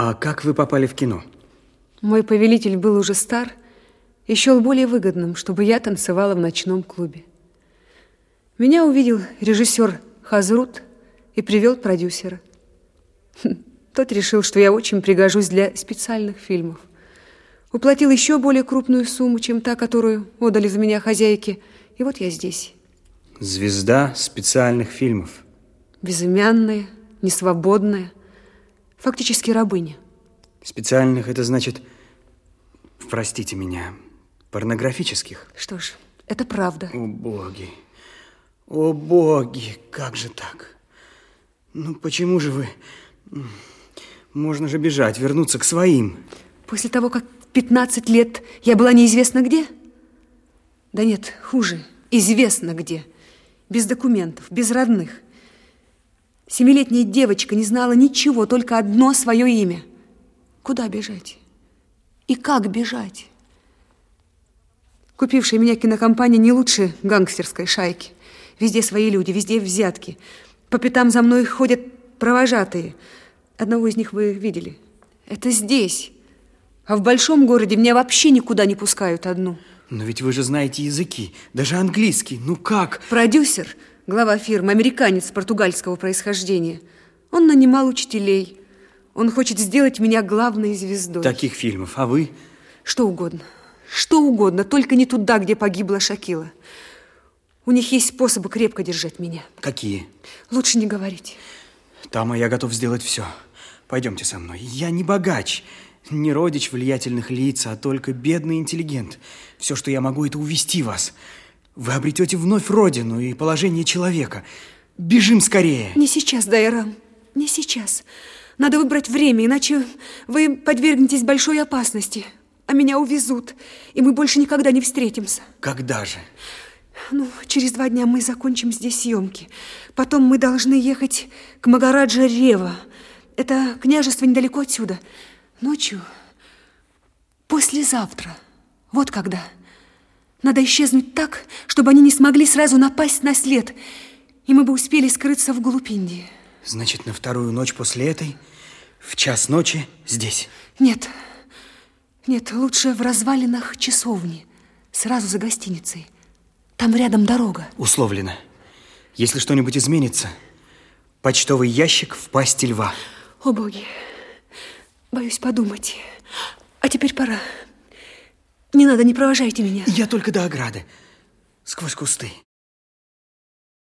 А как вы попали в кино? Мой повелитель был уже стар и счел более выгодным, чтобы я танцевала в ночном клубе. Меня увидел режиссер Хазрут и привел продюсера. Хм, тот решил, что я очень пригожусь для специальных фильмов. Уплатил еще более крупную сумму, чем та, которую отдали за меня хозяйки. И вот я здесь. Звезда специальных фильмов. Безымянная, несвободная, фактически рабыня. Специальных это значит, простите меня, порнографических? Что ж, это правда. О, боги, о, боги, как же так? Ну, почему же вы... Можно же бежать, вернуться к своим. После того, как 15 лет я была неизвестно где? Да нет, хуже, известно где. Без документов, без родных. Семилетняя девочка не знала ничего, только одно свое имя. Куда бежать? И как бежать? Купившая меня кинокомпания не лучше гангстерской шайки. Везде свои люди, везде взятки. По пятам за мной ходят провожатые. Одного из них вы видели. Это здесь. А в большом городе меня вообще никуда не пускают одну. Но ведь вы же знаете языки, даже английский. Ну как? Продюсер, глава фирмы, американец португальского происхождения. Он нанимал учителей. Он хочет сделать меня главной звездой. Таких фильмов, а вы? Что угодно. Что угодно, только не туда, где погибла Шакила. У них есть способы крепко держать меня. Какие? Лучше не говорить. Тама, я готов сделать все. Пойдемте со мной. Я не богач. Не родич влиятельных лиц, а только бедный интеллигент. Все, что я могу, это увести вас. Вы обретете вновь родину и положение человека. Бежим скорее. Не сейчас, Дайрам, не сейчас. Надо выбрать время, иначе вы подвергнетесь большой опасности. А меня увезут, и мы больше никогда не встретимся. Когда же? Ну, через два дня мы закончим здесь съемки. Потом мы должны ехать к Магараджа Рева. Это княжество недалеко отсюда. Ночью, послезавтра, вот когда. Надо исчезнуть так, чтобы они не смогли сразу напасть на след, и мы бы успели скрыться в Глупиндии. Значит, на вторую ночь после этой, в час ночи, здесь? Нет, нет, лучше в развалинах часовни, сразу за гостиницей. Там рядом дорога. Условлено. Если что-нибудь изменится, почтовый ящик в пасти льва. О, боги. Боюсь подумать. А теперь пора. Не надо, не провожайте меня. Я только до ограды, сквозь кусты.